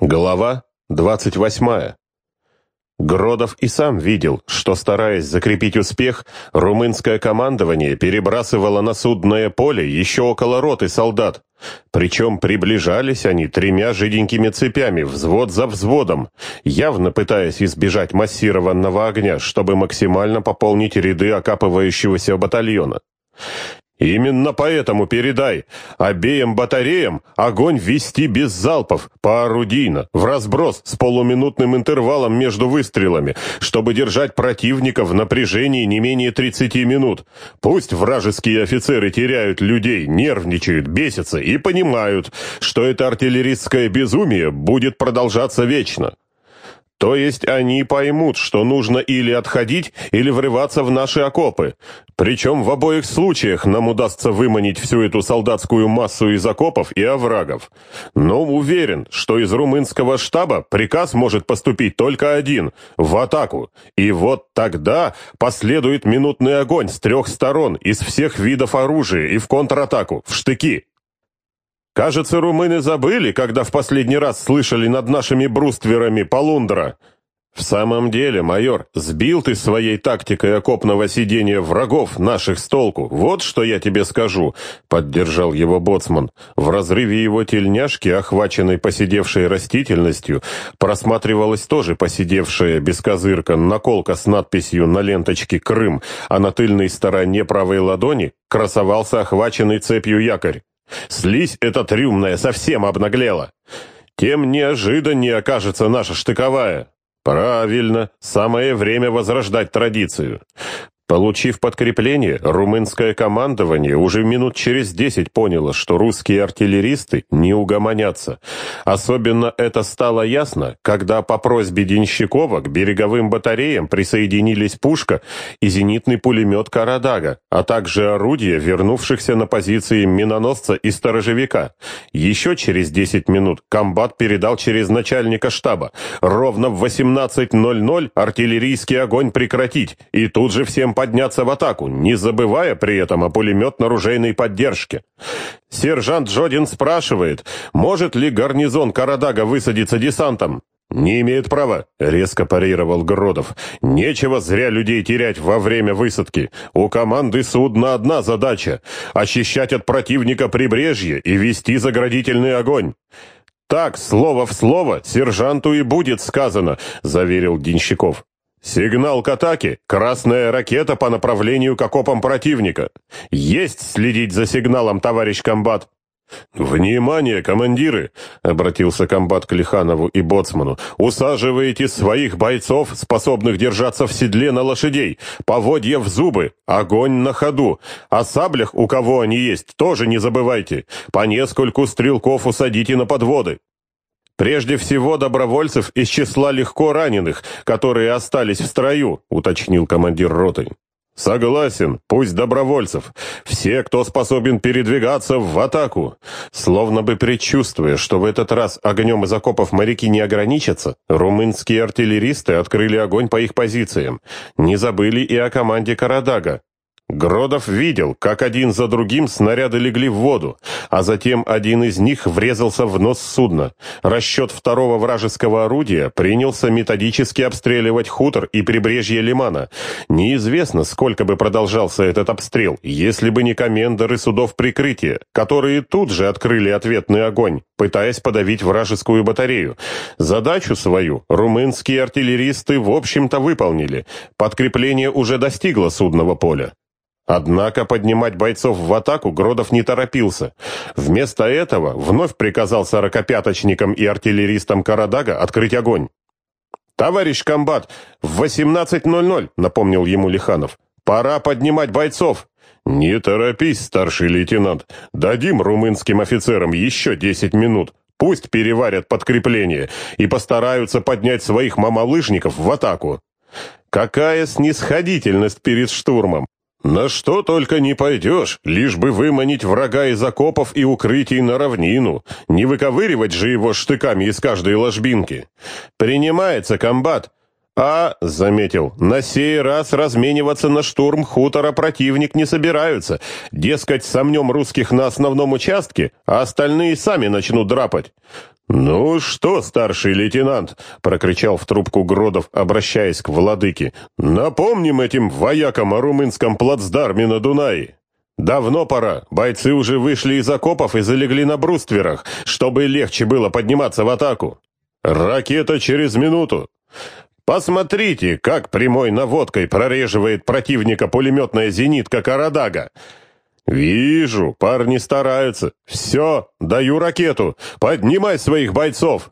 Глава 28. Гродов и сам видел, что, стараясь закрепить успех, румынское командование перебрасывало на судное поле еще около роты солдат. Причем приближались они тремя жиденькими цепями, взвод за взводом, явно пытаясь избежать массированного огня, чтобы максимально пополнить ряды окапывающегося батальона. Именно поэтому передай обеим батареям огонь вести без залпов, поорудийно, в разброс с полуминутным интервалом между выстрелами, чтобы держать противника в напряжении не менее 30 минут. Пусть вражеские офицеры теряют людей, нервничают, бесятся и понимают, что это артиллеристское безумие будет продолжаться вечно. То есть они поймут, что нужно или отходить, или врываться в наши окопы. Причем в обоих случаях нам удастся выманить всю эту солдатскую массу из окопов и оврагов. Но уверен, что из румынского штаба приказ может поступить только один – в атаку. И вот тогда последует минутный огонь с трех сторон, из всех видов оружия и в контратаку, в штыки. Кажется, румыны забыли, когда в последний раз слышали над нашими брустверами полундра. В самом деле, майор, сбил ты своей тактикой окопного сидения врагов наших с толку. Вот что я тебе скажу, поддержал его боцман. В разрыве его тельняшки, охваченной поседевшей растительностью, просматривалась тоже поседевшая бескозырка наколка с надписью на ленточке «Крым», а на тыльной стороне правой ладони красовался охваченный цепью якорь. Слизь эта трюмная совсем обнаглела. Тем неожиданнее окажется наша штыковая. Правильно, самое время возрождать традицию. Получив подкрепление, румынское командование уже минут через десять поняло, что русские артиллеристы не угомонятся. Особенно это стало ясно, когда по просьбе Денщикова к береговым батареям присоединились пушка и зенитный пулемет «Карадага», а также орудия, вернувшихся на позиции миноносца и сторожевика. Еще через десять минут комбат передал через начальника штаба. Ровно в 18.00 артиллерийский огонь прекратить, и тут же всем подняться в атаку, не забывая при этом о пулеметно-ружейной поддержке. Сержант Джодин спрашивает, может ли гарнизон Карадага высадиться десантом? «Не имеет права», — резко парировал Гродов. «Нечего зря людей терять во время высадки. У команды судна одна задача — очищать от противника прибрежье и вести заградительный огонь». «Так, слово в слово, сержанту и будет сказано», — заверил Денщиков. Сигнал к атаке — красная ракета по направлению к окопам противника. Есть следить за сигналом, товарищ комбат. «Внимание, командиры!» — обратился комбат к Лиханову и Боцману. «Усаживайте своих бойцов, способных держаться в седле на лошадей, поводья в зубы, огонь на ходу. О саблях, у кого они есть, тоже не забывайте. По нескольку стрелков усадите на подводы. «Прежде всего добровольцев из числа легко раненых, которые остались в строю», — уточнил командир роты. «Согласен, пусть добровольцев. Все, кто способен передвигаться в атаку». Словно бы предчувствуя, что в этот раз огнем из окопов моряки не ограничатся, румынские артиллеристы открыли огонь по их позициям. Не забыли и о команде Карадага. Гродов видел, как один за другим снаряды легли в воду, а затем один из них врезался в нос судна. Расчет второго вражеского орудия принялся методически обстреливать хутор и прибрежье лимана. Неизвестно, сколько бы продолжался этот обстрел, если бы не комендоры судов прикрытия, которые тут же открыли ответный огонь, пытаясь подавить вражескую батарею. Задачу свою румынские артиллеристы в общем-то выполнили. Подкрепление уже достигло судного поля. Однако поднимать бойцов в атаку Гродов не торопился. Вместо этого вновь приказал сорокопяточникам и артиллеристам Карадага открыть огонь. «Товарищ комбат, в 18.00», — напомнил ему Лиханов. «Пора поднимать бойцов». «Не торопись, старший лейтенант. Дадим румынским офицерам еще 10 минут. Пусть переварят подкрепление и постараются поднять своих мамалыжников в атаку». «Какая снисходительность перед штурмом! На что только не пойдешь, лишь бы выманить врага из окопов и укрытий на равнину, не выковыривать же его штыками из каждой ложбинки. Принимается комбат. А, заметил, на сей раз размениваться на штурм хутора противник не собираются. Дескать, сомнем русских на основном участке, а остальные сами начнут драпать. «Ну что, старший лейтенант?» — прокричал в трубку Гродов, обращаясь к владыке. «Напомним этим воякам о румынском плацдарме на Дунае. Давно пора. Бойцы уже вышли из окопов и залегли на брустверах, чтобы легче было подниматься в атаку. Ракета через минуту. Посмотрите, как прямой наводкой прореживает противника пулеметная зенитка «Карадага». «Вижу, парни стараются. Все, даю ракету. Поднимай своих бойцов!»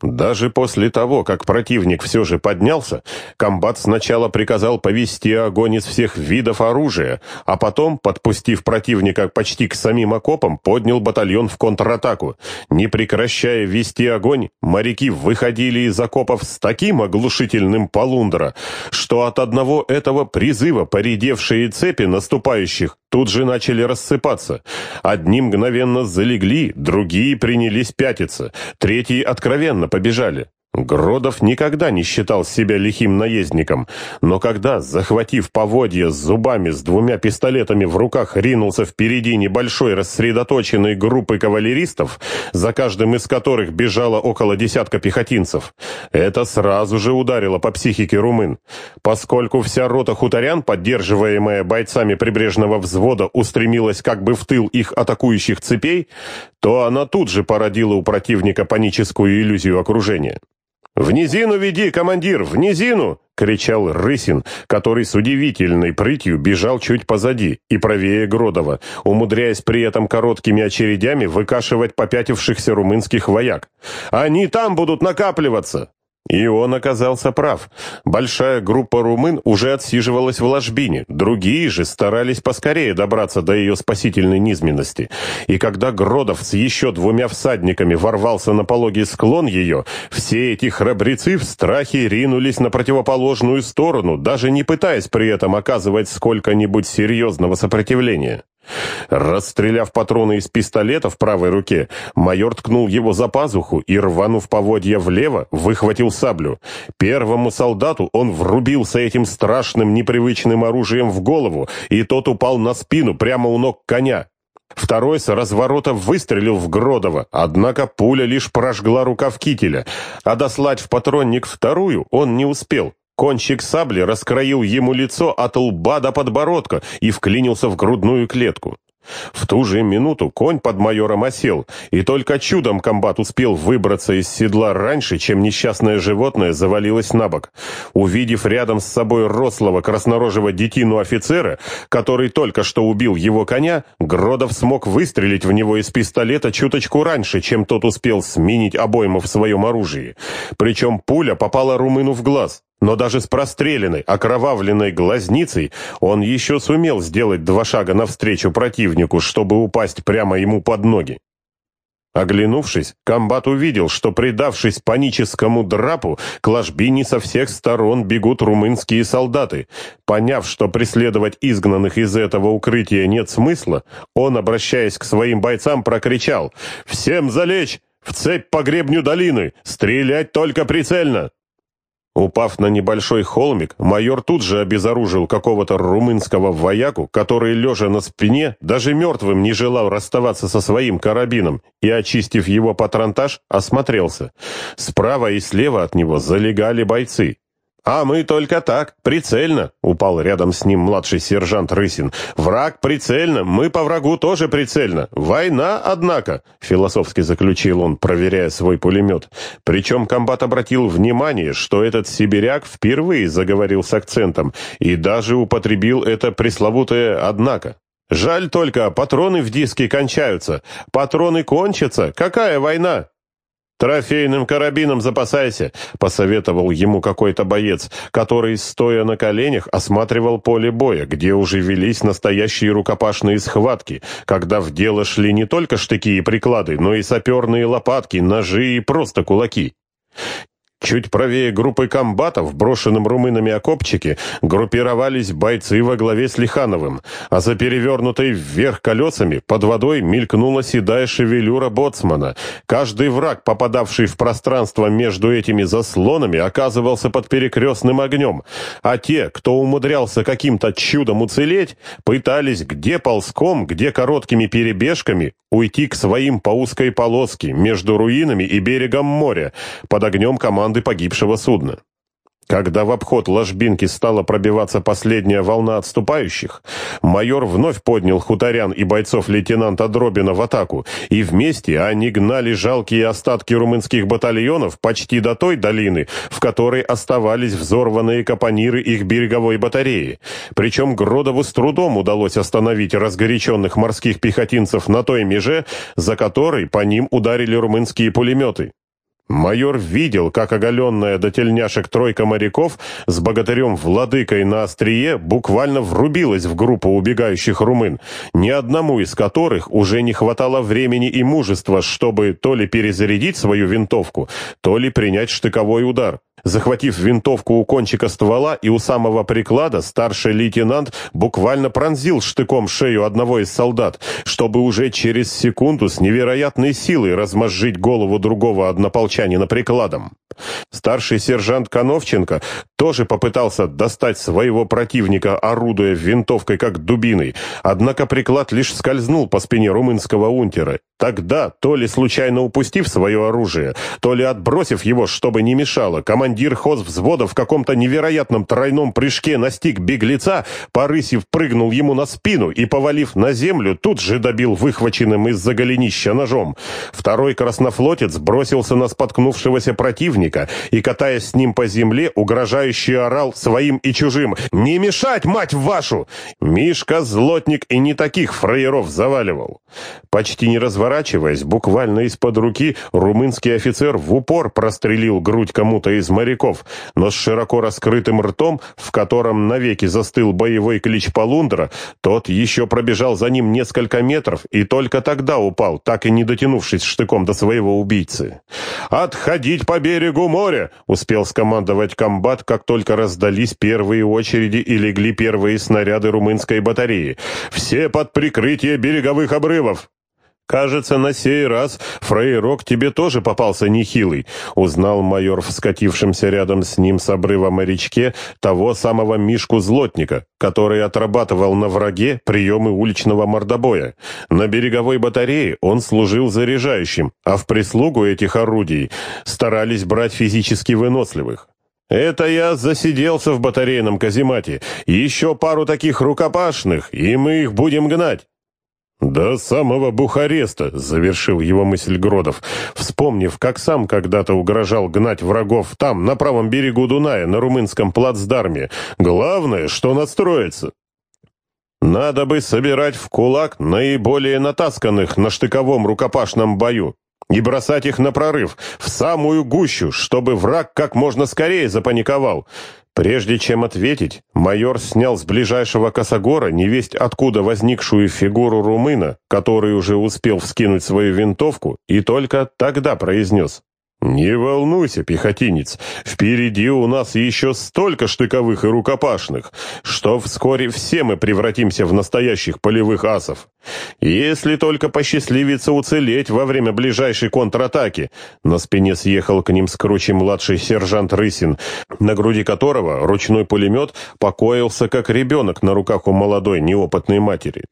Даже после того, как противник все же поднялся, комбат сначала приказал повести огонь из всех видов оружия, а потом, подпустив противника почти к самим окопам, поднял батальон в контратаку. Не прекращая вести огонь, моряки выходили из окопов с таким оглушительным полундра, что от одного этого призыва поредевшие цепи наступающих тут же начали рассыпаться. Одни мгновенно залегли, другие принялись пятиться, третьи откровенно побежали. Гродов никогда не считал себя лихим наездником, но когда, захватив поводья с зубами с двумя пистолетами в руках, ринулся впереди небольшой рассредоточенной группы кавалеристов, за каждым из которых бежало около десятка пехотинцев, это сразу же ударило по психике румын. Поскольку вся рота хуторян, поддерживаемая бойцами прибрежного взвода, устремилась как бы в тыл их атакующих цепей, то она тут же породила у противника паническую иллюзию окружения. «В низину веди, командир, в низину!» — кричал Рысин, который с удивительной прытью бежал чуть позади и правее Гродова, умудряясь при этом короткими очередями выкашивать попятившихся румынских вояк. «Они там будут накапливаться!» И он оказался прав. Большая группа румын уже отсиживалась в ложбине, другие же старались поскорее добраться до ее спасительной низменности. И когда Гродов с еще двумя всадниками ворвался на пологий склон ее, все эти храбрецы в страхе ринулись на противоположную сторону, даже не пытаясь при этом оказывать сколько-нибудь серьезного сопротивления. Расстреляв патроны из пистолета в правой руке, майор ткнул его за пазуху и, рванув поводья влево, выхватил саблю. Первому солдату он врубился этим страшным непривычным оружием в голову, и тот упал на спину прямо у ног коня. Второй с разворота выстрелил в Гродова, однако пуля лишь прожгла рукав кителя, а дослать в патронник вторую он не успел. Кончик сабли раскроил ему лицо от лба до подбородка и вклинился в грудную клетку. В ту же минуту конь под майором осел, и только чудом комбат успел выбраться из седла раньше, чем несчастное животное завалилось на бок. Увидев рядом с собой рослого краснорожего детину офицера, который только что убил его коня, Гродов смог выстрелить в него из пистолета чуточку раньше, чем тот успел сменить обойму в своем оружии. Причем пуля попала румыну в глаз. Но даже с простреленной, окровавленной глазницей он еще сумел сделать два шага навстречу противнику, чтобы упасть прямо ему под ноги. Оглянувшись, комбат увидел, что, предавшись паническому драпу, к ложбине со всех сторон бегут румынские солдаты. Поняв, что преследовать изгнанных из этого укрытия нет смысла, он, обращаясь к своим бойцам, прокричал «Всем залечь! В цепь по гребню долины! Стрелять только прицельно!» Упав на небольшой холмик, майор тут же обезоружил какого-то румынского вояку, который, лежа на спине, даже мертвым не желал расставаться со своим карабином, и, очистив его патронтаж, осмотрелся. Справа и слева от него залегали бойцы. «А мы только так, прицельно», — упал рядом с ним младший сержант Рысин. «Враг прицельно, мы по врагу тоже прицельно. Война, однако», — философски заключил он, проверяя свой пулемет. Причем комбат обратил внимание, что этот сибиряк впервые заговорил с акцентом и даже употребил это пресловутое «однако». «Жаль только, патроны в диске кончаются. Патроны кончатся. Какая война?» «Трофейным карабином запасайся», — посоветовал ему какой-то боец, который, стоя на коленях, осматривал поле боя, где уже велись настоящие рукопашные схватки, когда в дело шли не только штыки и приклады, но и саперные лопатки, ножи и просто кулаки. Чуть правее группы комбатов, брошенным румынами окопчики, группировались бойцы во главе с Лихановым, а за перевернутой вверх колесами под водой мелькнула седая шевелюра боцмана. Каждый враг, попадавший в пространство между этими заслонами, оказывался под перекрестным огнем, а те, кто умудрялся каким-то чудом уцелеть, пытались где ползком, где короткими перебежками уйти к своим по узкой полоске между руинами и берегом моря под огнем команды погибшего судна. Когда в обход ложбинки стала пробиваться последняя волна отступающих, майор вновь поднял хуторян и бойцов лейтенанта Дробина в атаку, и вместе они гнали жалкие остатки румынских батальонов почти до той долины, в которой оставались взорванные капониры их береговой батареи. Причем Гродову с трудом удалось остановить разгоряченных морских пехотинцев на той меже, за которой по ним ударили румынские пулеметы. Майор видел, как оголенная до тельняшек тройка моряков с богатырем-владыкой на острие буквально врубилась в группу убегающих румын, ни одному из которых уже не хватало времени и мужества, чтобы то ли перезарядить свою винтовку, то ли принять штыковой удар. Захватив винтовку у кончика ствола и у самого приклада, старший лейтенант буквально пронзил штыком шею одного из солдат, чтобы уже через секунду с невероятной силой размозжить голову другого однополчанина прикладом. Старший сержант Коновченко тоже попытался достать своего противника, орудуя винтовкой как дубиной, однако приклад лишь скользнул по спине румынского унтера. Тогда, то ли случайно упустив свое оружие, то ли отбросив его, чтобы не мешало, командир хозвзвода в каком-то невероятном тройном прыжке настиг беглеца, порысив прыгнул ему на спину и, повалив на землю, тут же добил выхваченным из-за голенища ножом. Второй краснофлотец бросился на споткнувшегося противника и, катаясь с ним по земле, угрожающе орал своим и чужим «Не мешать, мать вашу!» Мишка злотник и не таких фраеров заваливал. Почти не разворачиваясь, буквально из-под руки, румынский офицер в упор прострелил грудь кому-то из моряков, но с широко раскрытым ртом, в котором навеки застыл боевой клич Полундра, тот еще пробежал за ним несколько метров и только тогда упал, так и не дотянувшись штыком до своего убийцы. «Отходить по берегу моря!» — успел скомандовать комбат, как только раздались первые очереди и легли первые снаряды румынской батареи. «Все под прикрытие береговых обрывов!» «Кажется, на сей раз фрейрок тебе тоже попался нехилый», — узнал майор в скатившемся рядом с ним с обрыва морячке того самого Мишку-злотника, который отрабатывал на враге приемы уличного мордобоя. На береговой батарее он служил заряжающим, а в прислугу этих орудий старались брать физически выносливых. «Это я засиделся в батарейном каземате. Еще пару таких рукопашных, и мы их будем гнать». «До самого Бухареста», — завершил его мысль Гродов, вспомнив, как сам когда-то угрожал гнать врагов там, на правом берегу Дуная, на румынском плацдарме. «Главное, что настроится». «Надо бы собирать в кулак наиболее натасканных на штыковом рукопашном бою и бросать их на прорыв, в самую гущу, чтобы враг как можно скорее запаниковал. Прежде чем ответить, майор снял с ближайшего косогора невесть откуда возникшую фигуру румына, который уже успел вскинуть свою винтовку, и только тогда произнес «Не волнуйся, пехотинец, впереди у нас еще столько штыковых и рукопашных, что вскоре все мы превратимся в настоящих полевых асов. Если только посчастливится уцелеть во время ближайшей контратаки». На спине съехал к ним с круче младший сержант Рысин, на груди которого ручной пулемет покоился как ребенок на руках у молодой неопытной матери.